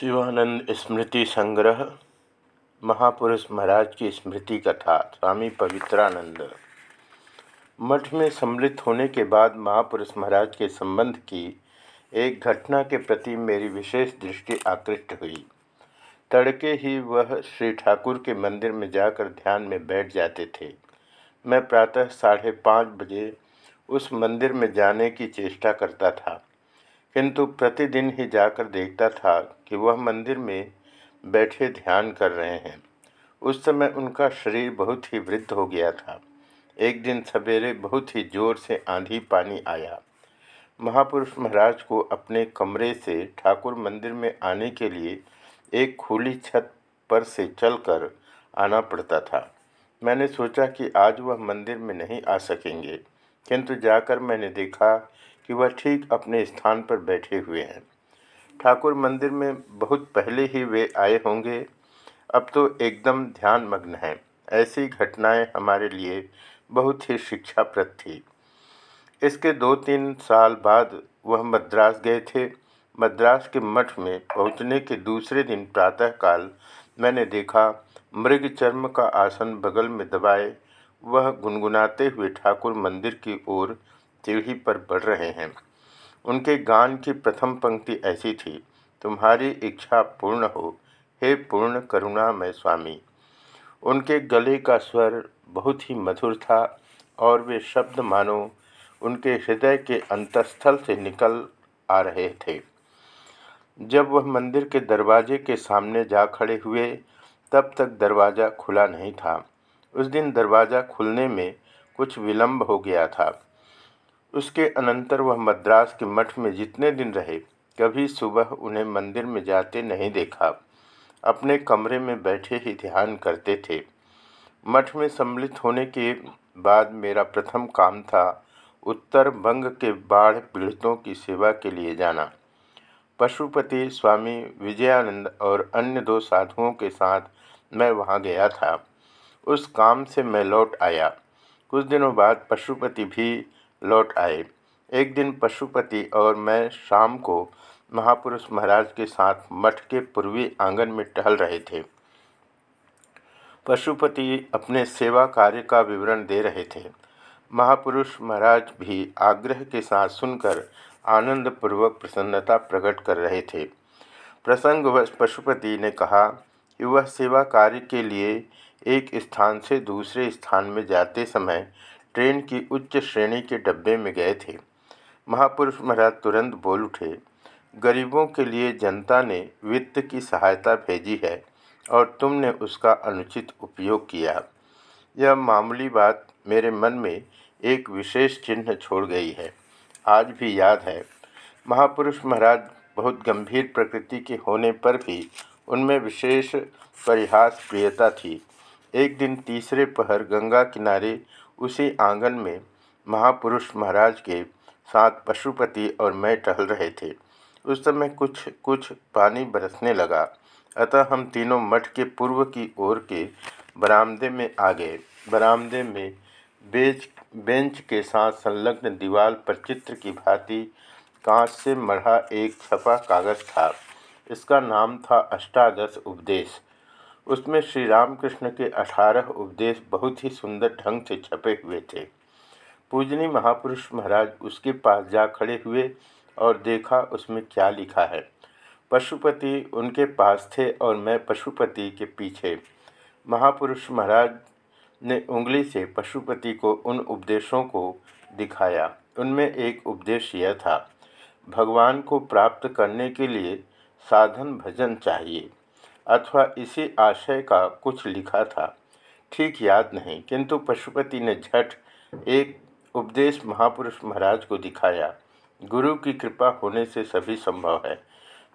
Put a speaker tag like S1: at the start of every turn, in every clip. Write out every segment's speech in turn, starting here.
S1: शिवानंद स्मृति संग्रह, महापुरुष महाराज की स्मृति कथा, स्वामी पवित्रानंद। मठ में सम्मिलित होने के बाद महापुरुष महाराज के संबंध की एक घटना के प्रति मेरी विशेष दृष्टि आकृष्ट हुई। तड़के ही वह श्री ठाकुर के मंदिर में जाकर ध्यान में बैठ जाते थे। मैं प्रातः साढ़े पाँच बजे उस मंदिर में जाने की चेष्टा करता था। किंतु प्रतिदिन ही जाकर देखता था कि वह मंदिर में बैठे ध्यान कर रहे हैं। उस समय उनका शरीर बहुत ही वृद्ध हो गया था। एक दिन सवेरे बहुत ही ज़ोर से आंधी पानी आया। महापुरुष महाराज को अपने कमरे से ठाकुर मंदिर में आने के लिए एक खुली छत पर से चलकर आना पड़ता था। मैंने सोचा कि आज वह मंदिर में नहीं आ सकेंगे, किंतु जाकर मैंने देखा कि वह ठीक अपने स्थान पर बैठे हुए हैं। ठाकुर मंदिर में बहुत पहले ही वे आए होंगे। अब तो एकदम ध्यान मग्न हैं। ऐसी घटनाएँ हमारे लिए बहुत ही शिक्षाप्रद थी। इसके दो तीन साल बाद वह मद्रास गए थे। मद्रास के मठ में पहुँचने के दूसरे दिन प्रातःकाल मैंने देखा, मृग चर्म का आसन बगल में दबाए। वह गुनगुनाते हुए ठाकुर मंदिर की ओर सीढ़ी पर बढ़ रहे हैं। उनके गान की प्रथम पंक्ति ऐसी थी, तुम्हारी इच्छा पूर्ण हो, हे पूर्ण करुणा स्वामी। उनके गले का स्वर बहुत ही मधुर था और वे शब्द मानो उनके हृदय के अंतस्थल से निकल आ रहे थे। जब वह मंदिर के दरवाजे के सामने जा खड़े हुए, तब तक दरवाज़ा खुला नहीं था। उस दिन दरवाज़ा खुलने में कुछ विलंब हो गया था। उसके अनंतर वह मद्रास के मठ में जितने दिन रहे, कभी सुबह उन्हें मंदिर में जाते नहीं देखा। अपने कमरे में बैठे ही ध्यान करते थे। मठ में सम्मिलित होने के बाद मेरा प्रथम काम था उत्तर बंग के बाढ़ पीड़ितों की सेवा के लिए जाना। पशुपति, स्वामी विजयानंद और अन्य दो साधुओं के साथ मैं वहाँ गया था। उस काम से मैं लौट आया। कुछ दिनों बाद पशुपति भी लौट आए। एक दिन पशुपति और मैं शाम को महापुरुष महाराज के साथ मठ के पूर्वी आँगन में टहल रहे थे। पशुपति अपने सेवा कार्य का विवरण दे रहे थे। महापुरुष महाराज भी आग्रह के साथ सुनकर आनंद पूर्वक प्रसन्नता प्रकट कर रहे थे। प्रसंगवश पशुपति ने कहा कि वह सेवा कार्य के लिए एक स्थान से दूसरे स्थान में जाते समय ट्रेन की उच्च श्रेणी के डब्बे में गए थे। महापुरुष महाराज तुरंत बोल उठे, गरीबों के लिए जनता ने वित्त की सहायता भेजी है और तुमने उसका अनुचित उपयोग किया। यह मामूली बात मेरे मन में एक विशेष चिन्ह छोड़ गई है। आज भी याद है महापुरुष महाराज बहुत गंभीर प्रकृति के होने पर भी उनमें विशेष परिहास प्रियता थी। एक दिन तीसरे पहर गंगा किनारे उसी आँगन में महापुरुष महाराज के साथ पशुपति और मैं टहल रहे थे। उस समय कुछ कुछ पानी बरसने लगा। अतः हम तीनों मठ के पूर्व की ओर के बरामदे में आ गए। बरामदे में बेच, बेंच के साथ संलग्न दीवार पर चित्र की भांति कांच से मढ़ा एक छपा कागज़ था। इसका नाम था अष्टादश उपदेश। उसमें श्री रामकृष्ण के अठारह उपदेश बहुत ही सुंदर ढंग से छपे हुए थे। पूजनी महापुरुष महाराज उसके पास जा खड़े हुए और देखा उसमें क्या लिखा है। पशुपति उनके पास थे और मैं पशुपति के पीछे। महापुरुष महाराज ने उंगली से पशुपति को उन उपदेशों को दिखाया। उनमें एक उपदेश यह था, भगवान को प्राप्त करने के लिए साधन भजन चाहिए। अथवा इसी आशय का कुछ लिखा था। ठीक याद नहीं, किंतु पशुपति ने झट एक उपदेश महापुरुष महाराज को दिखाया। गुरु की कृपा होने से सभी संभव है।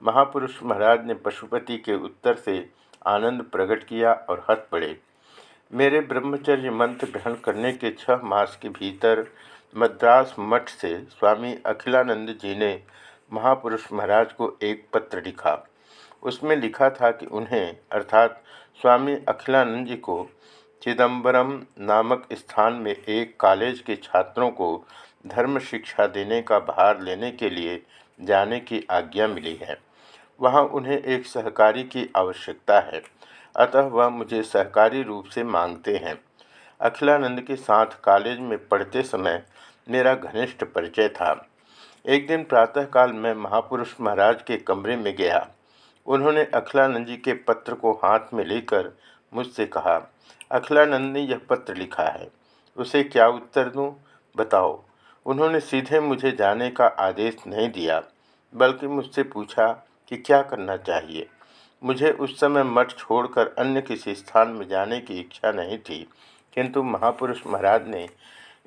S1: महापुरुष महाराज ने पशुपति के उत्तर से आनंद प्रकट किया और हंस पड़े। मेरे ब्रह्मचर्य मंत्र ग्रहण करने के छह मास के भीतर मद्रास मठ से स्वामी अखिलानंद जी ने महापुरुष महाराज को एक पत्र लिखा। उसमें लिखा था कि उन्हें, अर्थात स्वामी अखिलानंद जी को चिदम्बरम नामक स्थान में एक कॉलेज के छात्रों को धर्म शिक्षा देने का भार लेने के लिए जाने की आज्ञा मिली है। वहाँ उन्हें एक सहकारी की आवश्यकता है। अतः वह मुझे सहकारी रूप से मांगते हैं। अखिलानंद के साथ कॉलेज में पढ़ते समय मेरा घनिष्ठ परिचय था। एक दिन प्रातःकाल मैं महापुरुष महाराज के कमरे में गया। उन्होंने अखिलानंद जी के पत्र को हाथ में लेकर मुझसे कहा, अखिलानंद ने यह पत्र लिखा है। उसे क्या उत्तर दूँ? बताओ। उन्होंने सीधे मुझे जाने का आदेश नहीं दिया, बल्कि मुझसे पूछा कि क्या करना चाहिए। मुझे उस समय मठ छोड़कर अन्य किसी स्थान में जाने की इच्छा नहीं थी, किंतु महापुरुष महाराज ने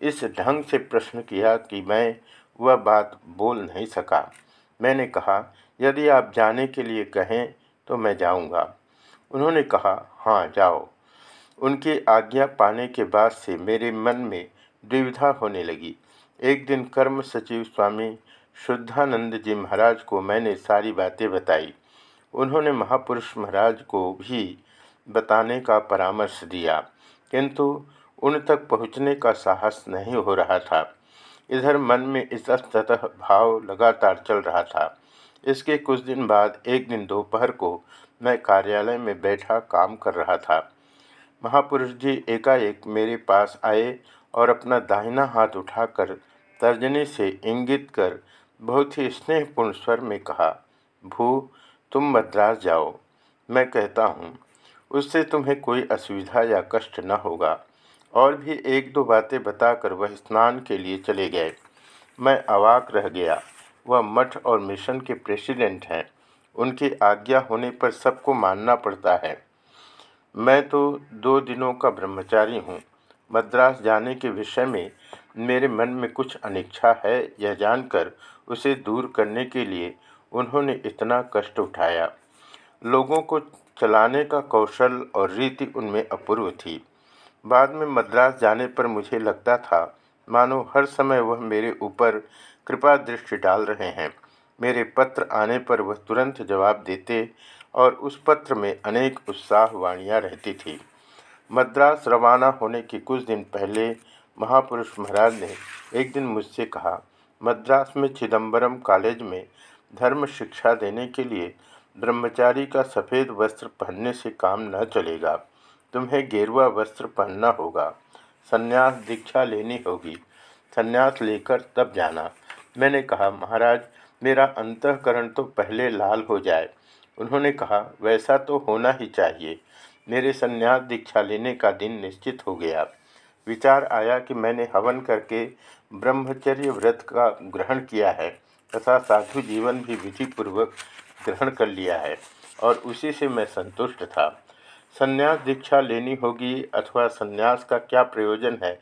S1: इस ढंग से प्रश्न किया कि मैं वह बात बोल नहीं सका। मैंने कहा यदि आप जाने के लिए कहें तो मैं जाऊँगा। उन्होंने कहा हाँ जाओ। उनकी आज्ञा पाने के बाद से मेरे मन में दुविधा होने लगी। एक दिन कर्म सचिव स्वामी शुद्धानंद जी महाराज को मैंने सारी बातें बताई। उन्होंने महापुरुष महाराज को भी बताने का परामर्श दिया, किंतु उन तक पहुँचने का साहस नहीं हो रहा था। इधर मन में इस सतह भाव लगातार चल रहा था। इसके कुछ दिन बाद, एक दिन दोपहर को मैं कार्यालय में बैठा काम कर रहा था। महापुरुष जी एकाएक मेरे पास आए और अपना दाहिना हाथ उठाकर तर्जनी से इंगित कर बहुत ही स्नेहपूर्ण स्वर में कहा, भू, तुम मद्रास जाओ। मैं कहता हूँ, उससे तुम्हें कोई असुविधा या कष्ट न होगा। और भी एक दो बातें बताकर वह स्नान के लिए चले गए। मैं अवाक रह गया। वह मठ और मिशन के प्रेसिडेंट हैं। उनकी आज्ञा होने पर सबको मानना पड़ता है। मैं तो दो दिनों का ब्रह्मचारी हूँ। मद्रास जाने के विषय में मेरे मन में कुछ अनिच्छा है यह जानकर उसे दूर करने के लिए उन्होंने इतना कष्ट उठाया। लोगों को चलाने का कौशल और रीति उनमें अपूर्व थी। बाद में मद्रास जाने पर मुझे लगता था, मानो हर समय वह मेरे ऊपर कृपा दृष्टि डाल रहे हैं। मेरे पत्र आने पर वह तुरंत जवाब देते और उस पत्र में अनेक उत्साह वाणियाँ रहती थी। मद्रास रवाना होने के कुछ दिन पहले महापुरुष महाराज ने एक दिन मुझसे कहा, मद्रास में चिदम्बरम कॉलेज में धर्म शिक्षा देने के लिए ब्रह्मचारी का सफ़ेद वस्त्र पहनने से काम न चलेगा। तुम्हें गेरुआ वस्त्र पहनना होगा। संन्यास दीक्षा लेनी होगी। संन्यास लेकर तब जाना। मैंने कहा, महाराज, मेरा अंतकरण तो पहले लाल हो जाए। उन्होंने कहा, वैसा तो होना ही चाहिए। मेरे संन्यास दीक्षा लेने का दिन निश्चित हो गया। विचार आया कि मैंने हवन करके ब्रह्मचर्य व्रत का ग्रहण किया है तथा साधु जीवन भी विधिपूर्वक ग्रहण कर लिया है और उसी से मैं संतुष्ट था। संन्यास दीक्षा लेनी होगी अथवा संन्यास का क्या प्रयोजन है?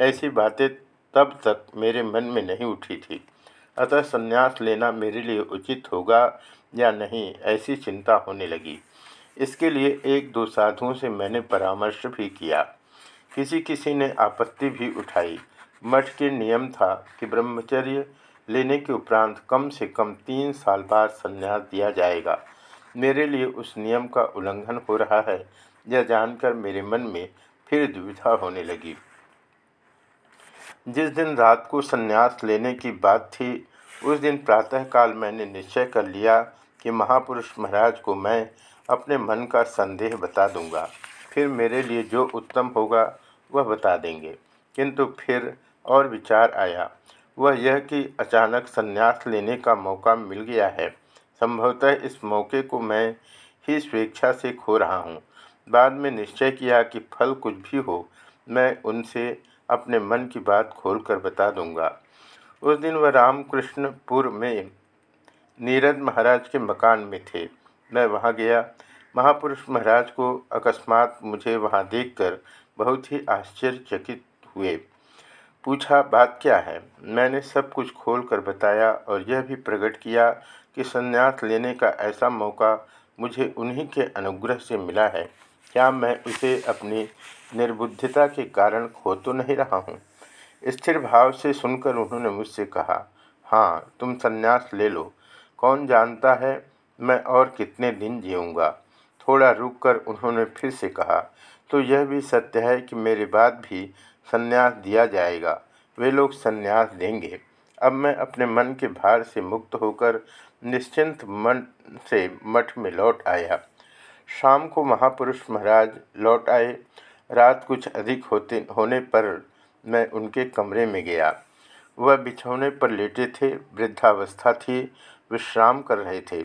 S1: ऐसी बातें तब तक मेरे मन में नहीं उठी थी। अतः संन्यास लेना मेरे लिए उचित होगा या नहीं, ऐसी चिंता होने लगी। इसके लिए एक दो साधुओं से मैंने परामर्श भी किया। किसी किसी ने आपत्ति भी उठाई। मठ के नियम था कि ब्रह्मचर्य लेने के उपरांत कम से कम तीन साल बाद संन्यास दिया जाएगा। मेरे लिए उस नियम का उल्लंघन हो रहा है, यह जानकर मेरे मन में फिर दुविधा होने लगी। जिस दिन रात को संन्यास लेने की बात थी उस दिन प्रातःकाल मैंने निश्चय कर लिया कि महापुरुष महाराज को मैं अपने मन का संदेह बता दूँगा। फिर मेरे लिए जो उत्तम होगा, वह बता देंगे। किंतु फिर और विचार आया। वह यह कि अचानक संन्यास लेने का मौका मिल गया है। संभवतः इस मौके को मैं ही स्वेच्छा से खो रहा हूँ। बाद में निश्चय किया कि फल कुछ भी हो, मैं उनसे अपने मन की बात खोलकर बता दूँगा। उस दिन वह रामकृष्णपुर में नीरद महाराज के मकान में थे। मैं वहाँ गया। महापुरुष महाराज को अकस्मात मुझे वहाँ देखकर बहुत ही आश्चर्यचकित हुए। पूछा, बात क्या है? मैंने सब कुछ खोल कर बताया और यह भी प्रकट किया कि संन्यास लेने का ऐसा मौका मुझे उन्हीं के अनुग्रह से मिला है। क्या मैं उसे अपनी निर्बुद्धता के कारण खो तो नहीं रहा हूँ? स्थिर भाव से सुनकर उन्होंने मुझसे कहा हाँ तुम संन्यास ले लो। कौन जानता है मैं और कितने दिन जीऊँगा? थोड़ा रुककर उन्होंने फिर से कहा तो यह भी सत्य है कि मेरे बाद भी संन्यास दिया जाएगा। वे लोग संन्यास देंगे। अब मैं अपने मन के भार से मुक्त होकर निश्चिंत मन से मठ में लौट आया। शाम को महापुरुष महाराज लौट आए। रात कुछ अधिक होते, होने पर मैं उनके कमरे में गया। वह बिछौने पर लेटे थे, वृद्धावस्था थी, विश्राम कर रहे थे।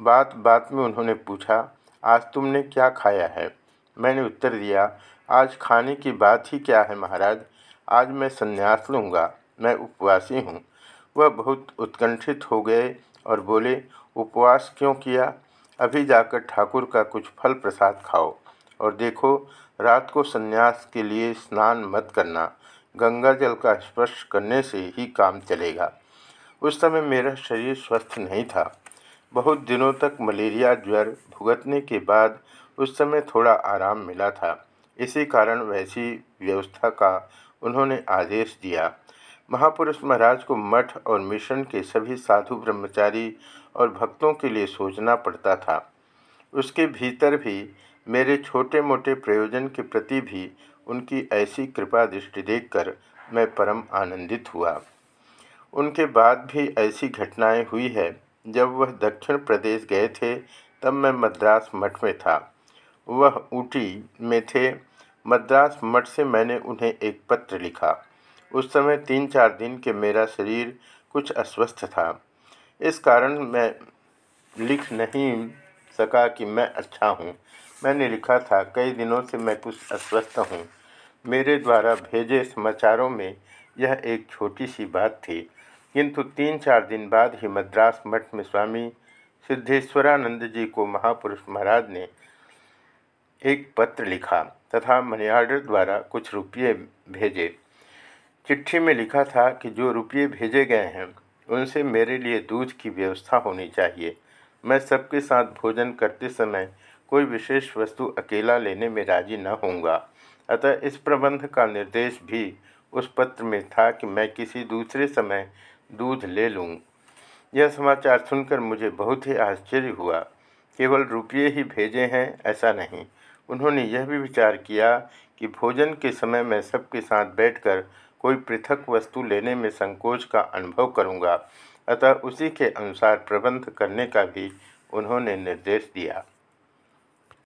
S1: बात बात में उन्होंने पूछा, आज तुमने क्या खाया है? मैंने उत्तर दिया, आज खाने की बात ही क्या है महाराज? आज मैं संन्यास लूँगा, मैं उपवासी हूँ। वह बहुत उत्कंठित हो गए और बोले, उपवास क्यों किया? अभी जाकर ठाकुर का कुछ फल प्रसाद खाओ और देखो, रात को संन्यास के लिए स्नान मत करना। गंगा जल का स्पर्श करने से ही काम चलेगा। उस समय मेरा शरीर स्वस्थ नहीं था। बहुत दिनों तक मलेरिया, ज्वर भुगतने के बाद उस समय थोड़ा आराम मिला था। इसी कारण वैसी व्यवस्था का उन्होंने आदेश दिया। महापुरुष महाराज को मठ और मिशन के सभी साधु ब्रह्मचारी और भक्तों के लिए सोचना पड़ता था। उसके भीतर भी मेरे छोटे मोटे प्रयोजन के प्रति भी उनकी ऐसी कृपा दृष्टि देखकर मैं परम आनंदित हुआ। उनके बाद भी ऐसी घटनाएँ हुई है। जब वह दक्षिण प्रदेश गए थे, तब मैं मद्रास मठ में था। वह ऊटी में थे। मद्रास मठ से मैंने उन्हें एक पत्र लिखा। उस समय तीन चार दिन के मेरा शरीर कुछ अस्वस्थ था। इस कारण मैं लिख नहीं सका कि मैं अच्छा हूँ। मैंने लिखा था, कई दिनों से मैं कुछ अस्वस्थ हूँ। मेरे द्वारा भेजे समाचारों में यह एक छोटी सी बात थी। किंतु तीन चार दिन बाद ही मद्रास मठ में स्वामी सिद्धेश्वरानंद जी को महापुरुष महाराज ने एक पत्र लिखा तथा मनी आर्डर द्वारा कुछ रुपये भेजे। चिट्ठी में लिखा था कि जो रुपये भेजे गए हैं, उनसे मेरे लिए दूध की व्यवस्था होनी चाहिए। मैं सबके साथ भोजन करते समय कोई विशेष वस्तु अकेला लेने में राज़ी न होऊँगा। अतः इस प्रबंध का निर्देश भी उस पत्र में था कि मैं किसी दूसरे समय दूध ले लूँ। यह समाचार सुनकर मुझे बहुत ही आश्चर्य हुआ। केवल रुपये ही भेजे हैं, ऐसा नहीं। उन्होंने यह भी विचार किया कि भोजन के समय मैं सबके साथ बैठकर कोई पृथक वस्तु लेने में संकोच का अनुभव करूँगा। अतः उसी के अनुसार प्रबंध करने का भी उन्होंने निर्देश दिया।